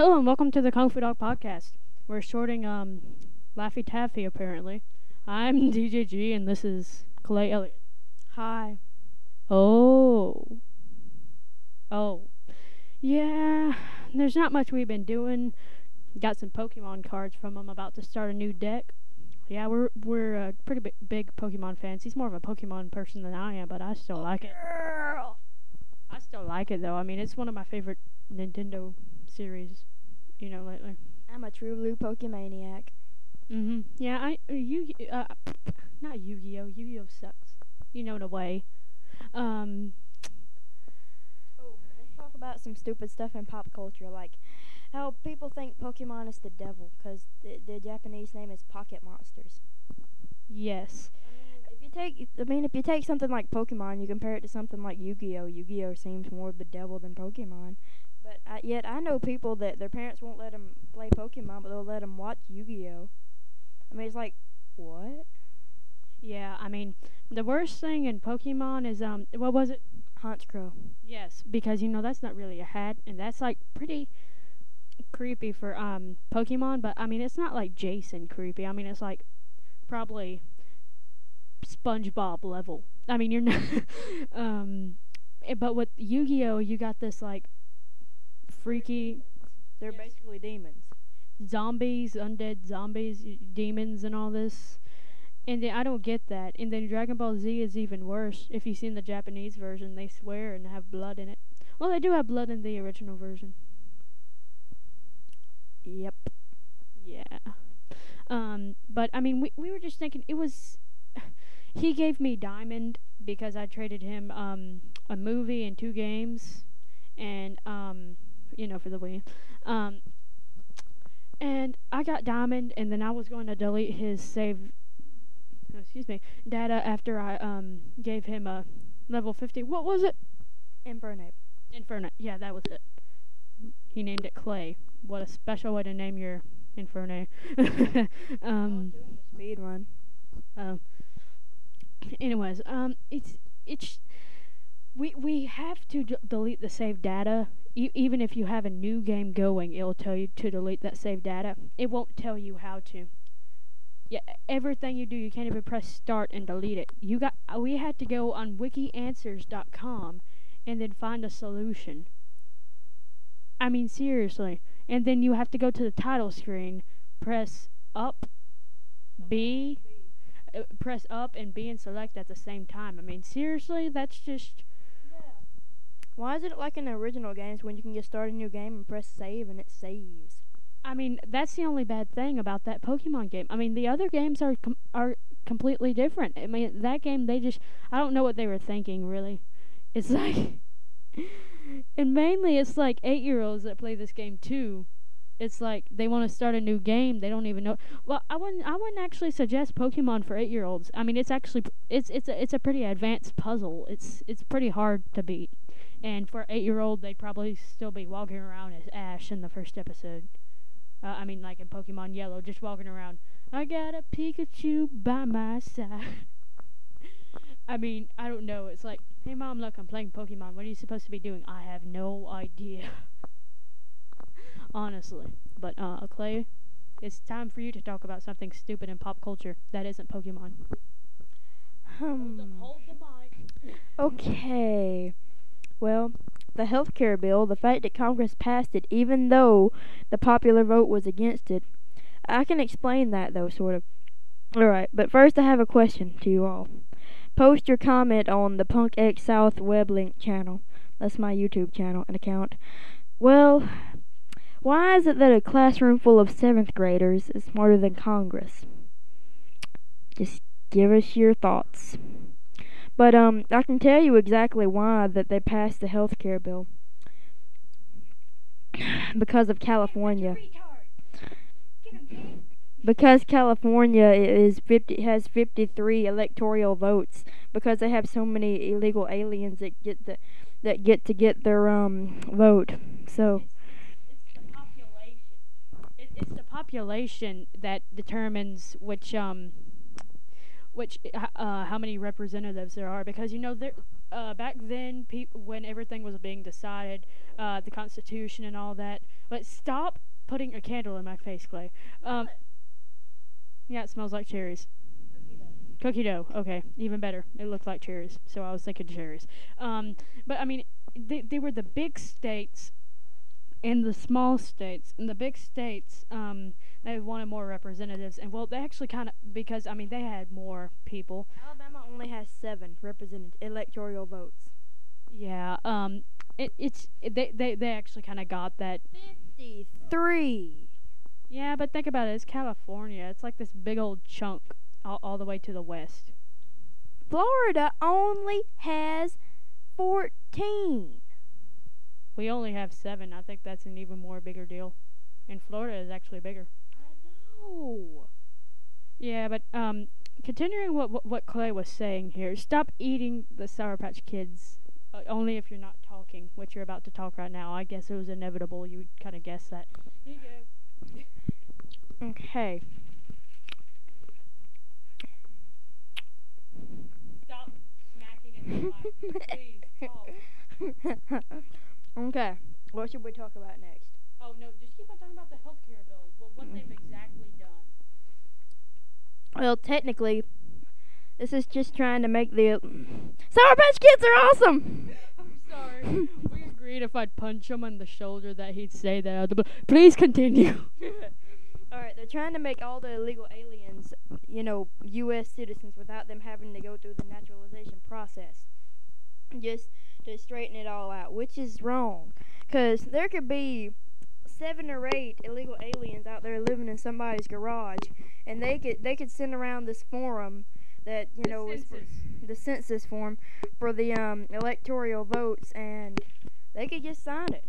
Hello and welcome to the Kung Fu Dog Podcast. We're shorting um Laffy Taffy apparently. I'm DJG and this is Clay Elliott. Hi. Oh. Oh. Yeah, there's not much we've been doing. Got some Pokemon cards from him. About to start a new deck. Yeah, we're we're uh, pretty big, big Pokemon fans. He's more of a Pokemon person than I am, but I still like it. I still like it though. I mean, it's one of my favorite Nintendo series. You know, lately. I'm a true blue Pokemaniac. Mhm. Yeah, I uh, Yu uh not Yu-Gi-Oh. Yu-Gi-Oh sucks. You know in a way. Um Oh, let's talk about some stupid stuff in pop culture, like how people think Pokemon is the devil because the, the Japanese name is Pocket Monsters. yes. If you take, I mean, if you take something like Pokemon, you compare it to something like Yu-Gi-Oh. Yu-Gi-Oh seems more the devil than Pokemon. But I, yet I know people that their parents won't let them play Pokemon, but they'll let them watch Yu-Gi-Oh. I mean, it's like, what? Yeah, I mean, the worst thing in Pokemon is um what was it? Honchkrow. Yes, because you know that's not really a hat and that's like pretty creepy for um Pokemon, but I mean it's not like Jason creepy. I mean it's like probably SpongeBob level. I mean you're not um eh, but with Yu-Gi-Oh you got this like freaky They're Yes. basically demons. zombies, undead zombies, y- demons, and all this. And then I don't get that. And then Dragon Ball Z is even worse. If you've seen the Japanese version, they swear and have blood in it. Well, they do have blood in the original version. Yep. Yeah. Um, but I mean, we we were just thinking it was. He gave me Diamond because I traded him um a movie and two games, and um you know for the Wii, um. And I got Diamond, and then I was going to delete his save. Excuse me, data after I um gave him a level fifty. What was it? Infernape. Inferno. Yeah, that was it. He named it Clay. What a special way to name your Inferno. um, Speed run. um, anyways, um, it's it's we we have to d- delete the save data. E- even if you have a new game going, it'll tell you to delete that save data. It won't tell you how to. Yeah, everything you do, you can't even press start and delete it. You got we had to go on wikianswers.com and then find a solution. I mean seriously. And then you have to go to the title screen, press up B uh, press up and B and select at the same time. I mean, seriously, that's just Why is it like in the original games when you can just start a new game and press save and it saves? I mean, that's the only bad thing about that Pokemon game. I mean, the other games are com- are completely different. I mean, that game they just I don't know what they were thinking really. It's like and mainly it's like 8-year-olds that play this game too. It's like they want to start a new game, they don't even know. Well, I wouldn't I wouldn't actually suggest Pokemon for 8-year-olds. I mean, it's actually it's it's a, it's a pretty advanced puzzle. It's it's pretty hard to beat. And for 8-year-old, they'd probably still be walking around as Ash in the first episode. Uh, I mean, like in Pokemon Yellow, just walking around. I got a Pikachu by my side. I mean, I don't know. It's like, hey mom, look, I'm playing Pokemon. What are you supposed to be doing? I have no idea. Honestly, but uh, Clay, it's time for you to talk about something stupid in pop culture that isn't Pokemon. Hmm. the mic. Okay. Well, the health care bill, the fact that Congress passed it, even though the popular vote was against it, I can explain that though, sort of. Alright, but first I have a question to you all. Post your comment on the Punk X South web link channel. That's my YouTube channel and account. Well, why is it that a classroom full of seventh graders is smarter than Congress? Just give us your thoughts. But um, I can tell you exactly why that they passed the health care bill. because of California. Because California is fifty has fifty three electoral votes because they have so many illegal aliens that get the that get to get their um vote. So It's the population. It, it's the population that determines which um which uh, uh how many representatives there are because you know there uh, back then, peop- when everything was being decided, uh, the Constitution and all that. But stop putting a candle in my face, Clay. Um, yeah, it smells like cherries. Cookie dough. Okay, even better. It looked like cherries, so I was thinking cherries. Um, but I mean, they they were the big states and the small states. And the big states, um, they wanted more representatives, and well, they actually kind of because I mean they had more people. Alabama only has seven represented electoral votes. Yeah. Um. It, it's they they they actually kind of got that. Fifty-three. Yeah, but think about it. It's California. It's like this big old chunk all, all the way to the west. Florida only has fourteen. We only have seven. I think that's an even more bigger deal. And Florida is actually bigger. I know. Yeah, but um, continuing what, what what Clay was saying here, stop eating the Sour Patch Kids. Uh, only if you're not talking, which you're about to talk right now. I guess it was inevitable. You kind of guessed that. Here you go. Okay. Stop smacking in the mic. Please talk. okay. What should we talk about next? Oh no, just keep on talking about the healthcare bill. Well, what mm-hmm. they've exactly done. Well, technically, this is just trying to make the Sour Patch Kids are awesome. I'm sorry. we agreed if I'd punch him on the shoulder that he'd say that. out of the. Please continue. All right, they're trying to make all the illegal aliens, you know, U.S. citizens without them having to go through the naturalization process. Just to straighten it all out, which is wrong, because there could be seven or eight illegal aliens out there living in somebody's garage, and they could they could send around this forum that you The know is for- census. the census form for the um, electoral votes, and they could just sign it.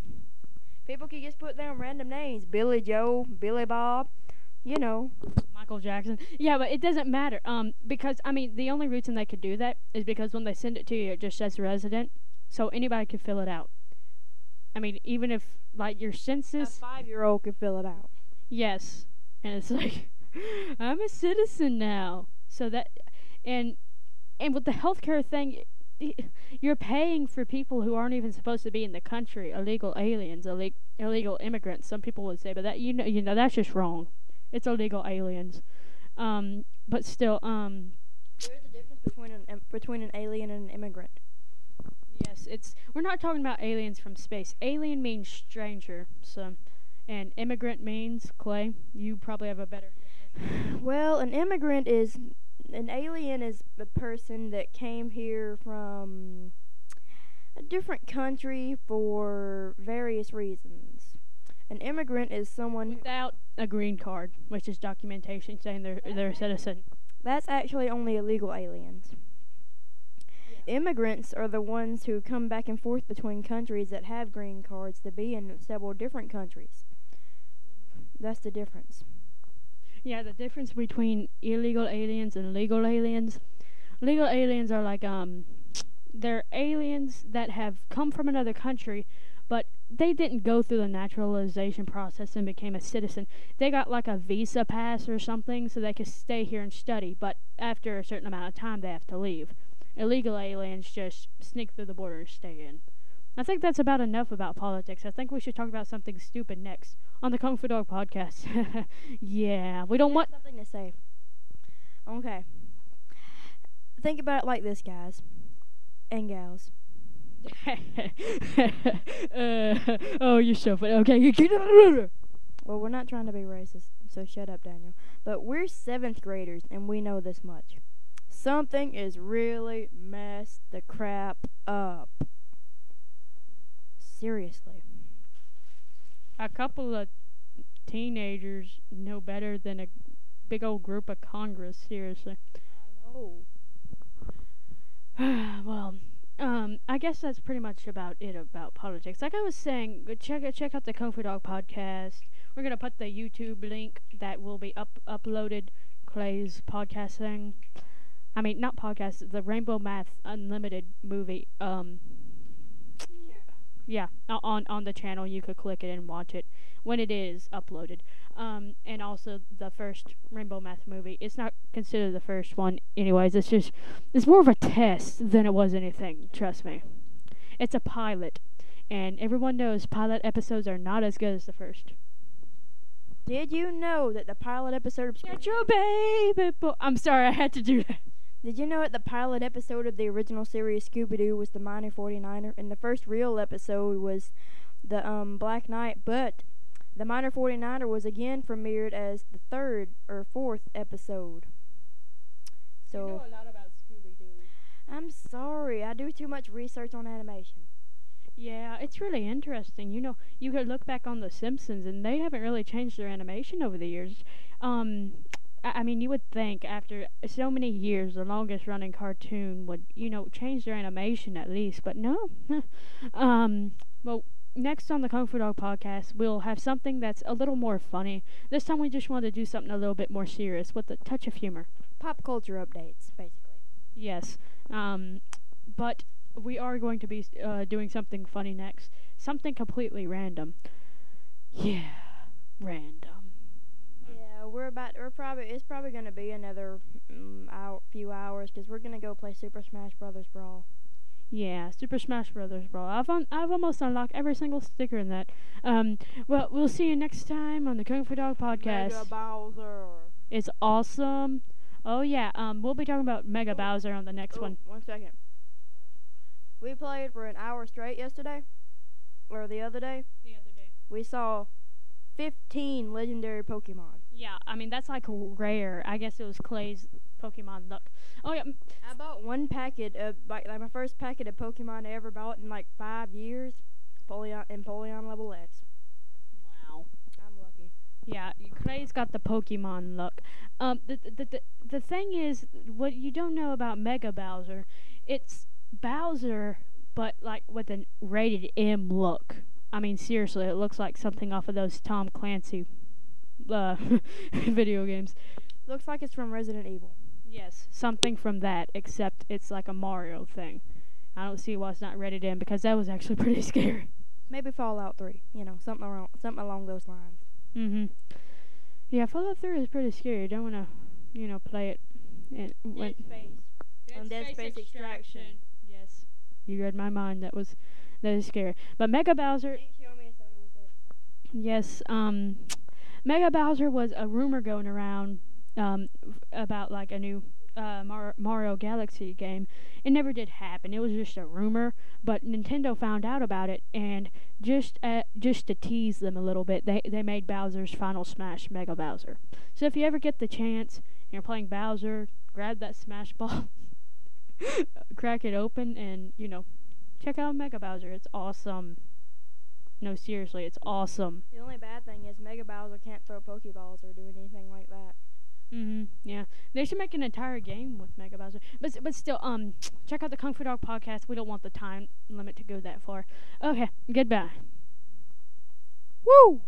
People could just put down random names: Billy Joe, Billy Bob. You know, Michael Jackson. Yeah, but it doesn't matter. Um, because I mean, the only reason they could do that is because when they send it to you, it just says resident, so anybody could fill it out. I mean, even if like your census, a five-year-old could fill it out. yes, and it's like, I'm a citizen now. So that, and and with the healthcare thing, you're paying for people who aren't even supposed to be in the country, illegal aliens, illegal illegal immigrants. Some people would say, but that you know, you know, that's just wrong. It's illegal aliens. Um, but still, um, There's a difference between an between an alien and an immigrant. Yes, it's we're not talking about aliens from space. Alien means stranger, so, and immigrant means Clay. You probably have a better. Well, an immigrant is an alien is a person that came here from a different country for various reasons. An immigrant is someone Without a green card, which is documentation saying they're they're a citizen. that's actually only illegal aliens. Immigrants are the ones who come back and forth between countries that have green cards to be in several different countries. That's the difference. Yeah, the difference between illegal aliens and legal aliens. Legal aliens are like um they're aliens that have come from another country, but they didn't go through the naturalization process and became a citizen. They got like a visa pass or something so they could stay here and study, but after a certain amount of time they have to leave. Illegal aliens just sneak through the border and stay in. I think that's about enough about politics. I think we should talk about something stupid next on the Kung Fu Dog podcast. yeah, we don't want something to say. Okay. Think about it like this, guys and gals. uh, oh, you're so funny. Okay, Well, we're not trying to be racist, so shut up, Daniel. But we're seventh graders, and we know this much. Something is really messed the crap up. Seriously. a couple of teenagers know better than a big old group of Congress. Seriously. Oh. well, um, I guess that's pretty much about it about politics. Like I was saying, go check check out the Kung Fu Dog podcast. We're gonna put the YouTube link that will be up uploaded. Clay's podcast thing. I mean, not podcast. The Rainbow Math Unlimited movie. Um, Yeah, on on the channel you could click it and watch it when it is uploaded. Um, and also the first Rainbow Math movie. It's not considered the first one, anyways. It's just it's more of a test than it was anything. Trust me. It's a pilot, and everyone knows pilot episodes are not as good as the first. Did you know that the pilot episode of Get your baby boy. I'm sorry, I had to do that. Did you know that the pilot episode of the original series Scooby Doo was the Miner 49er and the first real episode was the um Black Knight, but the Miner 49er was again premiered as the third or fourth episode. So I know a lot about Scooby Doo. I'm sorry, I do too much research on animation. Yeah, it's really interesting. You know, you could look back on The Simpsons, and they haven't really changed their animation over the years. Um, I, mean, you would think after so many years, the longest running cartoon would, you know, change their animation at least, but no. um, well, next on the Kung Fu Dog podcast, we'll have something that's a little more funny. This time, we just want to do something a little bit more serious with a touch of humor. Pop culture updates, basically. Yes. Um, but we are going to be uh, doing something funny next. Something completely random. Yeah, random. Yeah, we're about. We're probably. It's probably gonna be another mm, hour, few hours because we're gonna go play Super Smash Brothers Brawl. Yeah, Super Smash Brothers, Brawl. I've un- I've almost unlocked every single sticker in that. Um, well, we'll see you next time on the Kung Fu Dog podcast. Mega Bowser. It's awesome. Oh yeah. Um, we'll be talking about Mega Bowser on the next Oh, one. One second. We played for an hour straight yesterday, or the other day. The other day. We saw 15 legendary Pokemon. Yeah, I mean that's like rare. I guess it was Clay's Pokemon luck. Oh yeah. I bought one packet of like, like my first packet of Pokemon I ever bought in like five years. Polion and Polion level X. Wow. I'm lucky. Yeah, Clay's got the Pokemon look. Um, the, the the the thing is, what you don't know about Mega Bowser, it's Bowser, but like with a rated M look. I mean, seriously, it looks like something off of those Tom Clancy, uh, video games. Looks like it's from Resident Evil. Yes, something from that, except it's like a Mario thing. I don't see why it's not rated M because that was actually pretty scary. Maybe Fallout 3. You know, something around, something along those lines. Mhm. Yeah, Fallout 3 is pretty scary. You don't want to, you know, play it. And when Space. On Dead Space Extraction. Yes. You read my mind. That was that is scary. But Mega Bowser, yes, um Mega Bowser was a rumor going around um about like a new uh, Mar- Mario Galaxy game. It never did happen. It was just a rumor, but Nintendo found out about it and just uh, just to tease them a little bit, they they made Bowser's Final Smash Mega Bowser. So if you ever get the chance and you're playing Bowser, grab that Smash Ball, crack it open, and you know, check out Mega Bowser. It's awesome. No, seriously, it's awesome. The only bad thing is Mega Bowser can't throw Pokeballs or do anything like that. Mhm. Yeah, they should make an entire game with Mega Bowser. But but still, um, check out the Kung Fu Dog podcast. We don't want the time limit to go that far. Okay, goodbye. Woo!